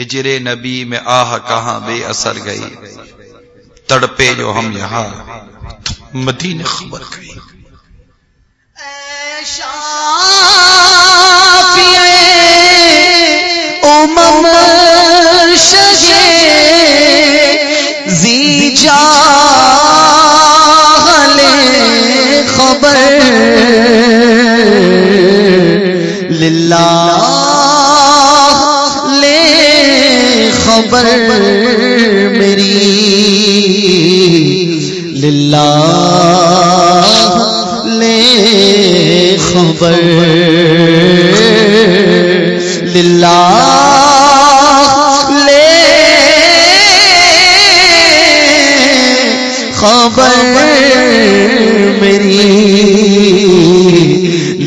ہجر نبی میں آہ کہاں بے اثر گئی؟ تڑپے جو ہم یہاں مدین خبر گئی امم شجے زی جا خبر۔ للہ خبر میری للہ لے خبر للہ لے خبر میری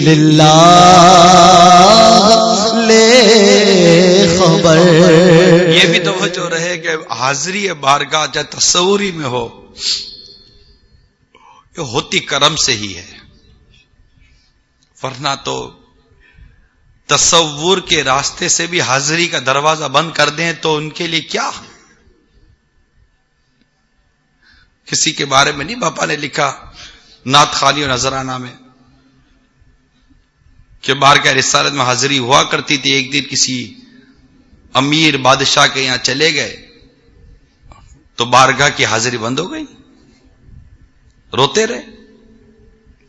للہ یہ بھی توجہ رہے کہ حاضری بارگاہ جب تصوری میں ہو، یہ ہوتی کرم سے ہی ہے۔ ورنہ تو تصور کے راستے سے بھی حاضری کا دروازہ بند کر دیں تو ان کے لیے کیا؟ کسی کے بارے میں نہیں باپا نے لکھا، نعت خالی و نظرانہ میں، کہ بار کا رسالت میں حاضری ہوا کرتی تھی، ایک دن کسی امیر بادشاہ کے یہاں چلے گئے تو بارگاہ کی حاضری بند ہو گئی روتے رہے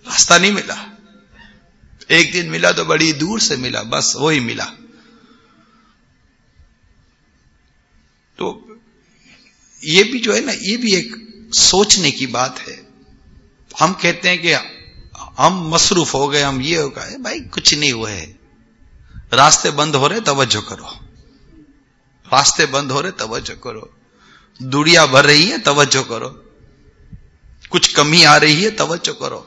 راستہ نہیں ملا ایک دن ملا تو بڑی دور سے ملا بس وہی ملا تو یہ بھی جو ہے نا یہ بھی ایک سوچنے کی بات ہے ہم کہتے ہیں کہ ہم مصروف ہو گئے ہم یہ ہو گئے، بھائی کچھ نہیں ہوئے راستے بند ہو رہے، توجہ کرو۔ راستے بند ہو رہے، توجہ کرو۔ دڑیا بھر رہی ہے، توجہ کرو۔ کچھ کمی آ رہی ہے، توجہ کرو۔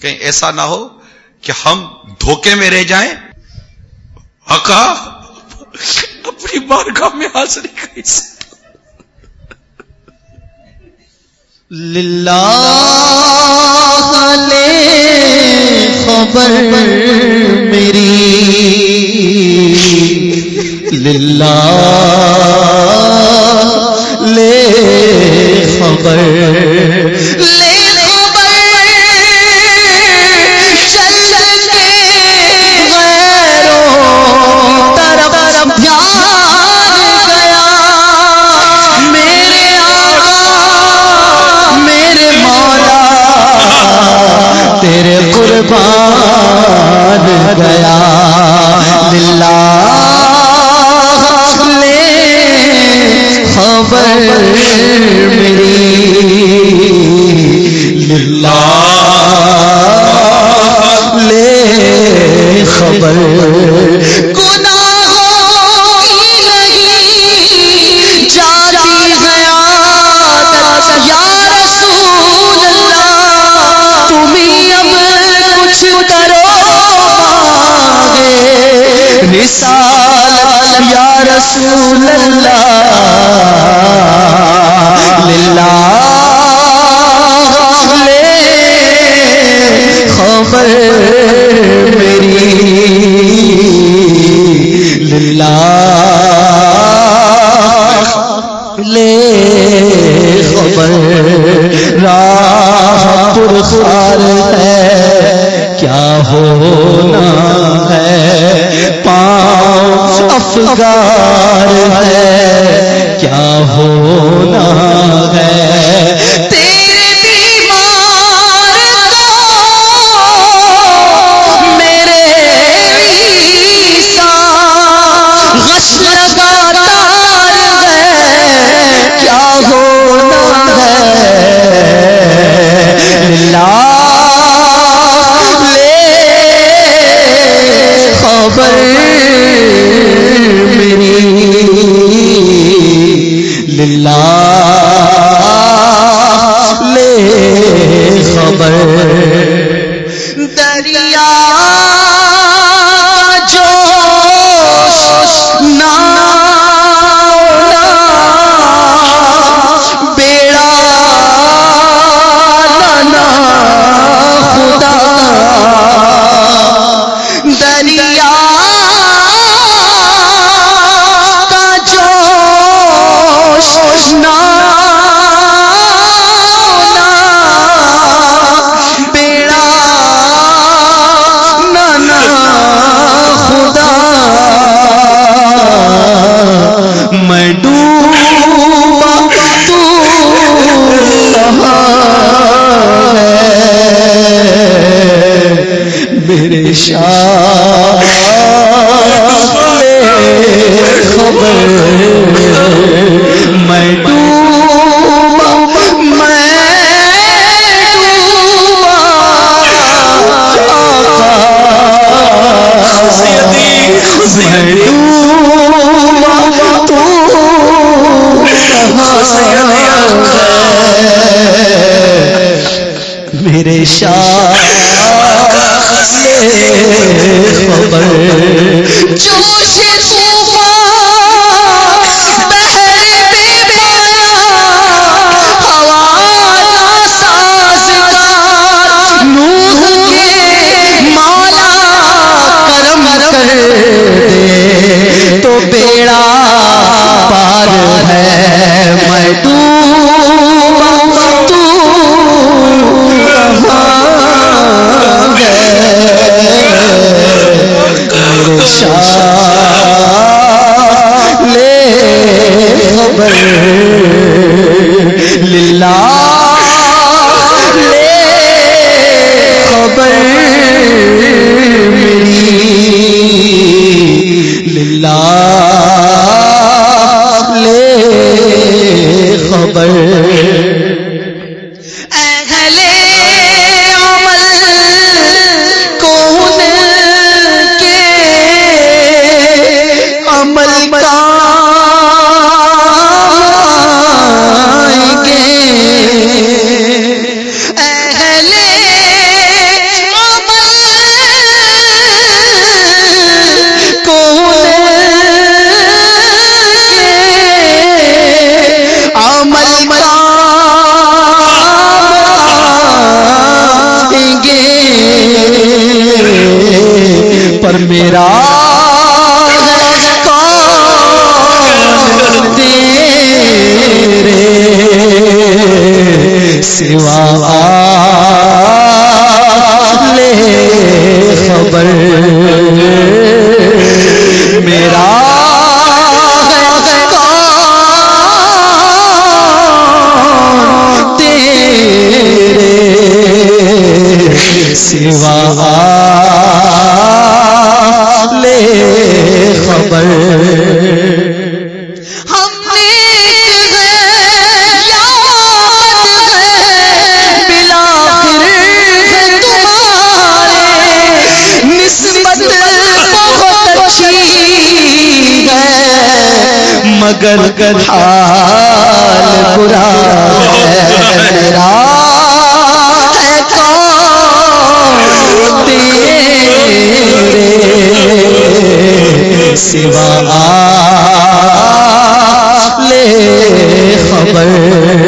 کہیں ایسا نہ ہو کہ ہم دھوکے میں رہ جائیں۔ حقا اپنی بارگاہ میں حاضری کیسے للہ لے خبر۔ للہ لے خبر۔ رسول اللہ للہ خبر میں ڈوبا تو کہاں ہے میرے شاہ پر مگر حال برا میرا ہے کون تیرے سوا لے خبر؟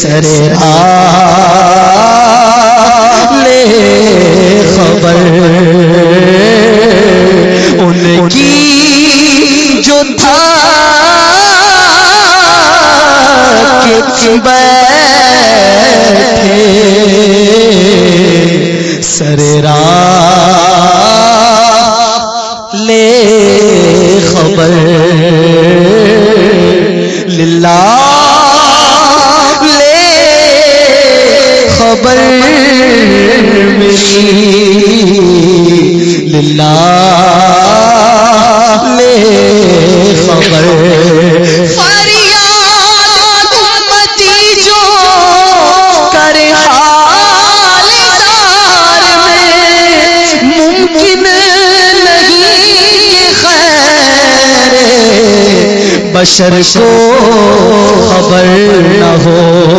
سر لے خبر۔ ان کی جو تھا بیٹھے سر لے خبر۔ نہیں کہ خیر بشر کو خبر نہ ہو۔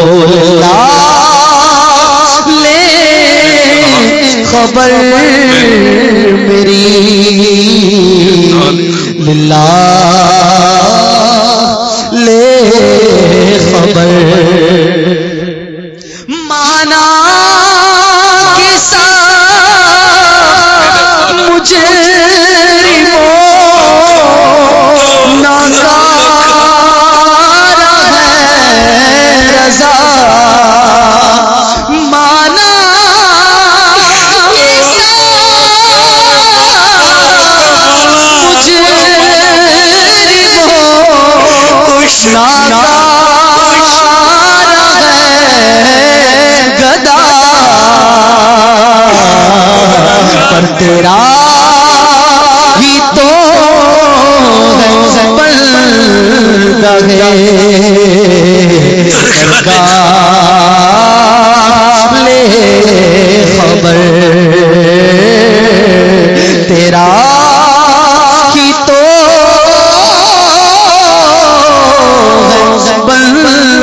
لے خبر۔ للہ لگے سرکار لے خبر۔ تیرا ہی تو بندے۔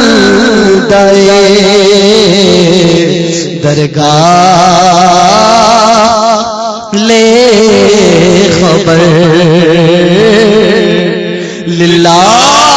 درگاہ لے خبر۔ للہ